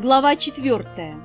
Глава четвертая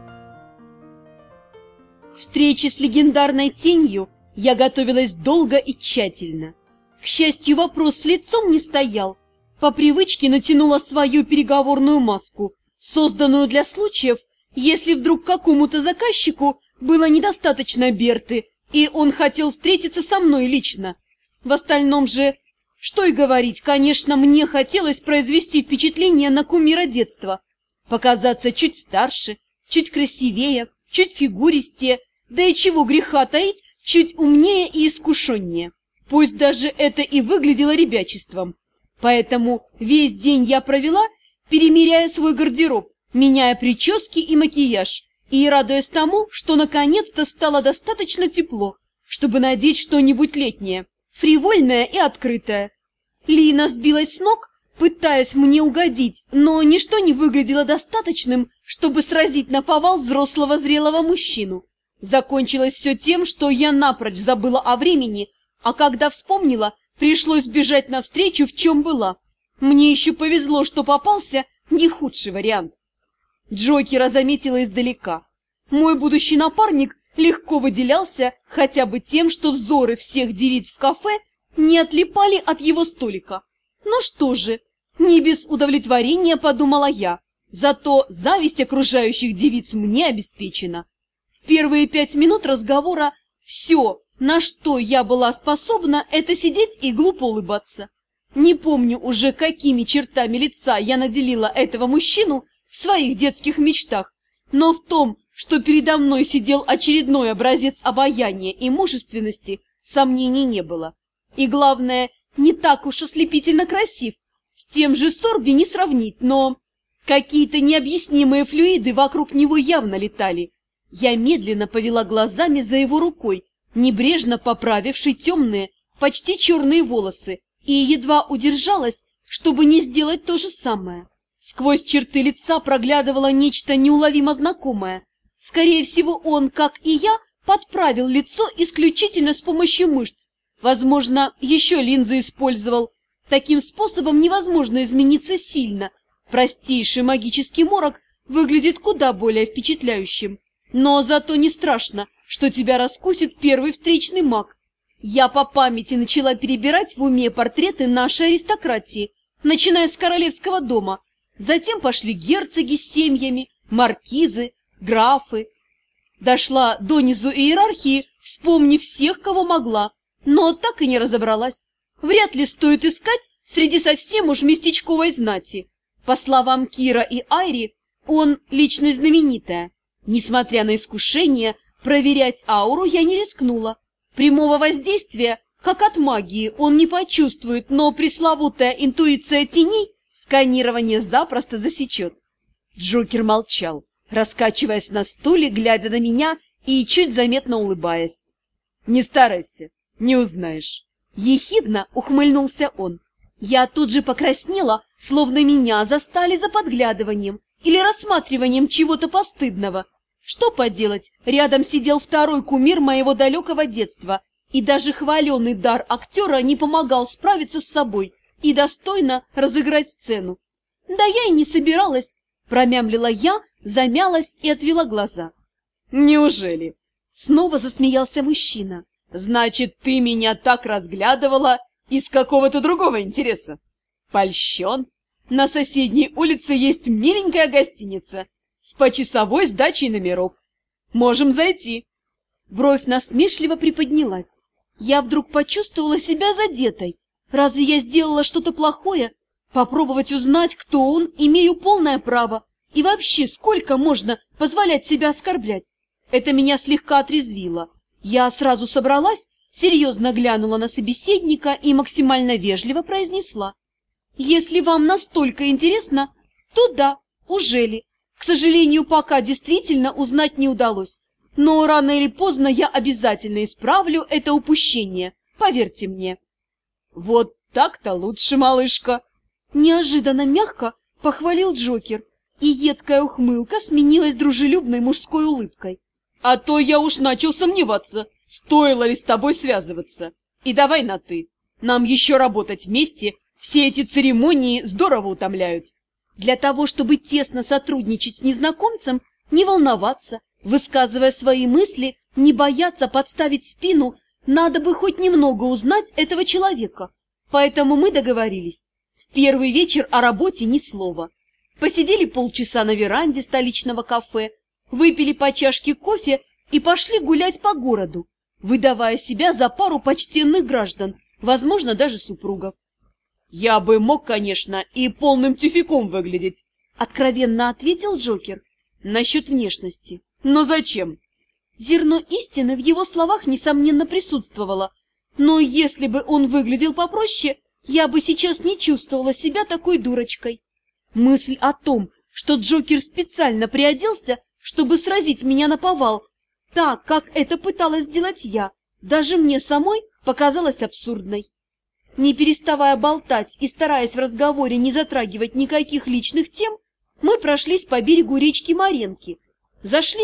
К встрече с легендарной тенью я готовилась долго и тщательно. К счастью, вопрос с лицом не стоял. По привычке натянула свою переговорную маску, созданную для случаев, если вдруг какому-то заказчику было недостаточно Берты, и он хотел встретиться со мной лично. В остальном же, что и говорить, конечно, мне хотелось произвести впечатление на кумира детства – показаться чуть старше, чуть красивее, чуть фигуристее, да и чего греха таить, чуть умнее и искушеннее. Пусть даже это и выглядело ребячеством. Поэтому весь день я провела, перемеряя свой гардероб, меняя прически и макияж, и радуясь тому, что наконец-то стало достаточно тепло, чтобы надеть что-нибудь летнее, фривольное и открытое. Лина сбилась с ног, пытаясь мне угодить, но ничто не выглядело достаточным, чтобы сразить на повал взрослого зрелого мужчину. Закончилось все тем, что я напрочь забыла о времени, а когда вспомнила, пришлось бежать навстречу, в чем была. Мне еще повезло, что попался не худший вариант. Джокера заметила издалека. Мой будущий напарник легко выделялся хотя бы тем, что взоры всех девиц в кафе не отлипали от его столика. Ну что же, не без удовлетворения подумала я, зато зависть окружающих девиц мне обеспечена. В первые пять минут разговора все, на что я была способна, это сидеть и глупо улыбаться. Не помню уже, какими чертами лица я наделила этого мужчину в своих детских мечтах, но в том, что передо мной сидел очередной образец обаяния и мужественности, сомнений не было. И главное, не так уж ослепительно красив. С тем же Сорби не сравнить, но какие-то необъяснимые флюиды вокруг него явно летали. Я медленно повела глазами за его рукой, небрежно поправившей темные, почти черные волосы, и едва удержалась, чтобы не сделать то же самое. Сквозь черты лица проглядывало нечто неуловимо знакомое. Скорее всего, он, как и я, подправил лицо исключительно с помощью мышц, Возможно, еще линзы использовал. Таким способом невозможно измениться сильно. Простейший магический морок выглядит куда более впечатляющим. Но зато не страшно, что тебя раскусит первый встречный маг. Я по памяти начала перебирать в уме портреты нашей аристократии, начиная с королевского дома. Затем пошли герцоги с семьями, маркизы, графы. Дошла до низу иерархии, вспомнив всех, кого могла, но так и не разобралась. Вряд ли стоит искать среди совсем уж местечковой знати. По словам Кира и Айри, он личность знаменитая. Несмотря на искушение, проверять ауру я не рискнула. Прямого воздействия, как от магии, он не почувствует, но пресловутая интуиция теней сканирование запросто засечет. Джокер молчал, раскачиваясь на стуле, глядя на меня и чуть заметно улыбаясь. «Не старайся, не узнаешь. Ехидно ухмыльнулся он. Я тут же покраснела, словно меня застали за подглядыванием или рассматриванием чего-то постыдного. Что поделать, рядом сидел второй кумир моего далекого детства, и даже хваленный дар актера не помогал справиться с собой и достойно разыграть сцену. Да я и не собиралась, промямлила я, замялась и отвела глаза. Неужели? Снова засмеялся мужчина. Значит, ты меня так разглядывала из какого-то другого интереса. Польщен. На соседней улице есть миленькая гостиница с почасовой сдачей номеров. Можем зайти. Бровь насмешливо приподнялась. Я вдруг почувствовала себя задетой. Разве я сделала что-то плохое? Попробовать узнать, кто он, имею полное право. И вообще, сколько можно позволять себя оскорблять? Это меня слегка отрезвило. Я сразу собралась, серьезно глянула на собеседника и максимально вежливо произнесла. «Если вам настолько интересно, то да, уже ли. К сожалению, пока действительно узнать не удалось. Но рано или поздно я обязательно исправлю это упущение, поверьте мне». «Вот так-то лучше, малышка!» Неожиданно мягко похвалил Джокер, и едкая ухмылка сменилась дружелюбной мужской улыбкой. А то я уж начал сомневаться, стоило ли с тобой связываться. И давай на «ты». Нам еще работать вместе, все эти церемонии здорово утомляют. Для того, чтобы тесно сотрудничать с незнакомцем, не волноваться, высказывая свои мысли, не бояться подставить спину, надо бы хоть немного узнать этого человека. Поэтому мы договорились. В первый вечер о работе ни слова. Посидели полчаса на веранде столичного кафе, выпили по чашке кофе и пошли гулять по городу, выдавая себя за пару почтенных граждан, возможно, даже супругов. «Я бы мог, конечно, и полным тюфяком выглядеть», — откровенно ответил Джокер насчет внешности. «Но зачем?» Зерно истины в его словах, несомненно, присутствовало. Но если бы он выглядел попроще, я бы сейчас не чувствовала себя такой дурочкой. Мысль о том, что Джокер специально приоделся, чтобы сразить меня на повал, так, как это пыталась сделать я, даже мне самой показалась абсурдной. Не переставая болтать и стараясь в разговоре не затрагивать никаких личных тем, мы прошлись по берегу речки Маренки, зашли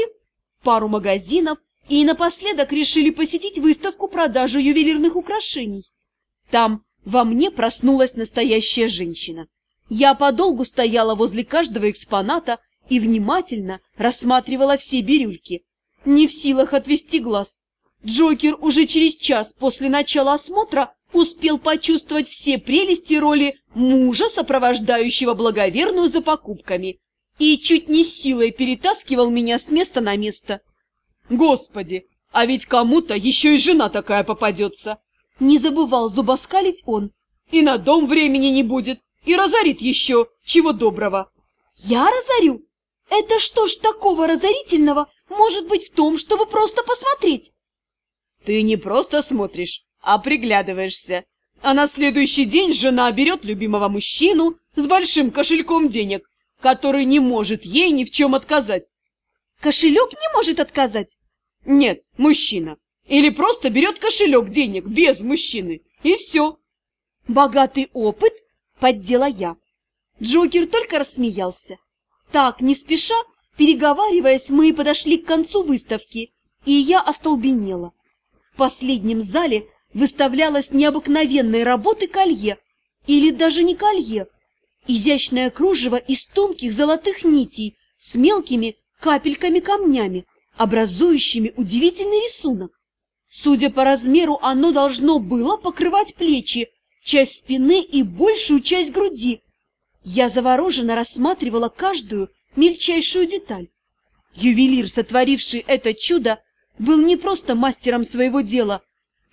в пару магазинов и напоследок решили посетить выставку продажи ювелирных украшений. Там во мне проснулась настоящая женщина. Я подолгу стояла возле каждого экспоната и внимательно рассматривала все бирюльки, не в силах отвести глаз. Джокер уже через час после начала осмотра успел почувствовать все прелести роли мужа, сопровождающего благоверную за покупками, и чуть не силой перетаскивал меня с места на место. Господи, а ведь кому-то еще и жена такая попадется. Не забывал зубоскалить он. И на дом времени не будет, и разорит еще, чего доброго. Я разорю? Это что ж такого разорительного может быть в том, чтобы просто посмотреть? Ты не просто смотришь, а приглядываешься. А на следующий день жена берет любимого мужчину с большим кошельком денег, который не может ей ни в чем отказать. Кошелек не может отказать? Нет, мужчина. Или просто берет кошелек денег без мужчины, и все. Богатый опыт? Поддела я. Джокер только рассмеялся. Так, не спеша, переговариваясь, мы подошли к концу выставки, и я остолбенела. В последнем зале выставлялась необыкновенной работы колье, или даже не колье, изящное кружево из тонких золотых нитей с мелкими капельками-камнями, образующими удивительный рисунок. Судя по размеру, оно должно было покрывать плечи, часть спины и большую часть груди. Я завороженно рассматривала каждую мельчайшую деталь. Ювелир, сотворивший это чудо, был не просто мастером своего дела,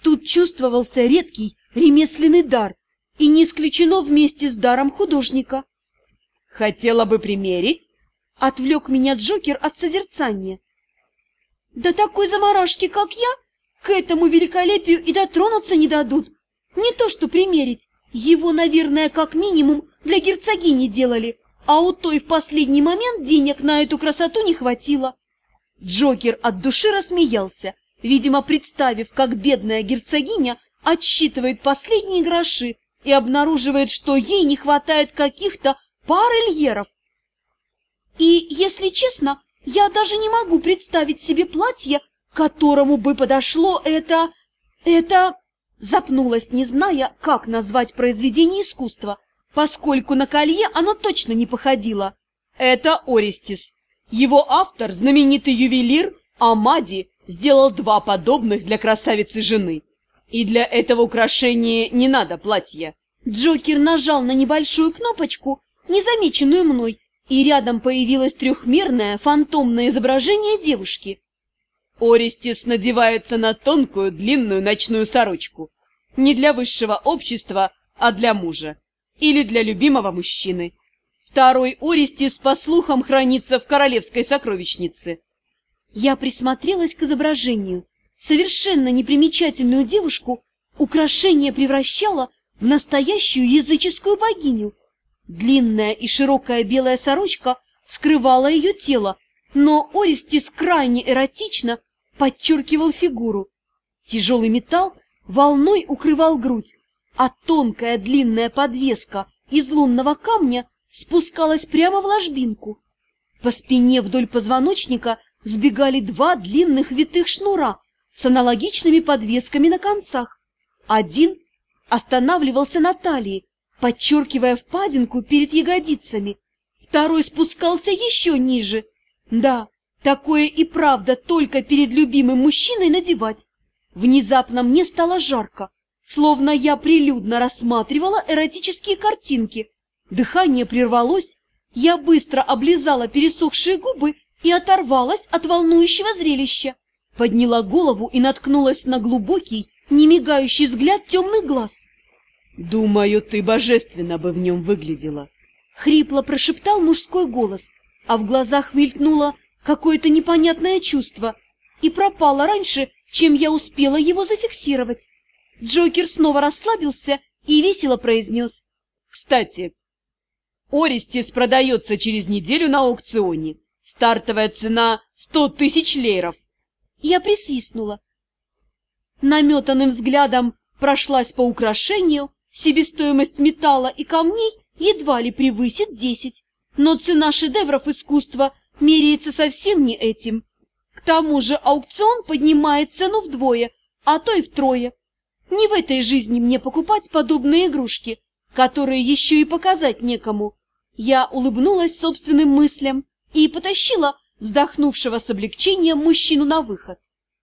Тут чувствовался редкий ремесленный дар, и не исключено вместе с даром художника. «Хотела бы примерить?» — отвлек меня Джокер от созерцания. «Да такой заморашки, как я, к этому великолепию и дотронуться не дадут. Не то что примерить, его, наверное, как минимум для герцогини делали, а у той в последний момент денег на эту красоту не хватило». Джокер от души рассмеялся видимо, представив, как бедная герцогиня отсчитывает последние гроши и обнаруживает, что ей не хватает каких-то пар льеров. И, если честно, я даже не могу представить себе платье, которому бы подошло это... это... Запнулась, не зная, как назвать произведение искусства, поскольку на колье оно точно не походило. Это Ористис. Его автор – знаменитый ювелир Амади сделал два подобных для красавицы жены. И для этого украшения не надо платья. Джокер нажал на небольшую кнопочку, незамеченную мной, и рядом появилось трехмерное фантомное изображение девушки. Ористис надевается на тонкую длинную ночную сорочку. Не для высшего общества, а для мужа. Или для любимого мужчины. Второй Ористис, по слухам, хранится в королевской сокровищнице. Я присмотрелась к изображению. Совершенно непримечательную девушку украшение превращало в настоящую языческую богиню. Длинная и широкая белая сорочка скрывала ее тело, но Ористис крайне эротично подчеркивал фигуру. Тяжелый металл волной укрывал грудь, а тонкая длинная подвеска из лунного камня спускалась прямо в ложбинку. По спине вдоль позвоночника сбегали два длинных витых шнура с аналогичными подвесками на концах. Один останавливался на талии, подчеркивая впадинку перед ягодицами. Второй спускался еще ниже. Да, такое и правда только перед любимым мужчиной надевать. Внезапно мне стало жарко, словно я прилюдно рассматривала эротические картинки. Дыхание прервалось, я быстро облизала пересохшие губы и оторвалась от волнующего зрелища. Подняла голову и наткнулась на глубокий, немигающий взгляд темных глаз. «Думаю, ты божественно бы в нем выглядела», — хрипло прошептал мужской голос, а в глазах мелькнуло какое-то непонятное чувство и пропало раньше, чем я успела его зафиксировать. Джокер снова расслабился и весело произнес. «Кстати, Ористис продается через неделю на аукционе. Стартовая цена сто тысяч лейров. Я присвистнула. Наметанным взглядом прошлась по украшению, себестоимость металла и камней едва ли превысит десять, но цена шедевров искусства меряется совсем не этим. К тому же аукцион поднимает цену вдвое, а то и втрое. Не в этой жизни мне покупать подобные игрушки, которые еще и показать некому. Я улыбнулась собственным мыслям и потащила вздохнувшего с облегчением мужчину на выход.